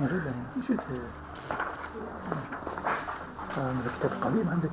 موجودة يعني. موجودة آه، عندك كتاب قديم عندك.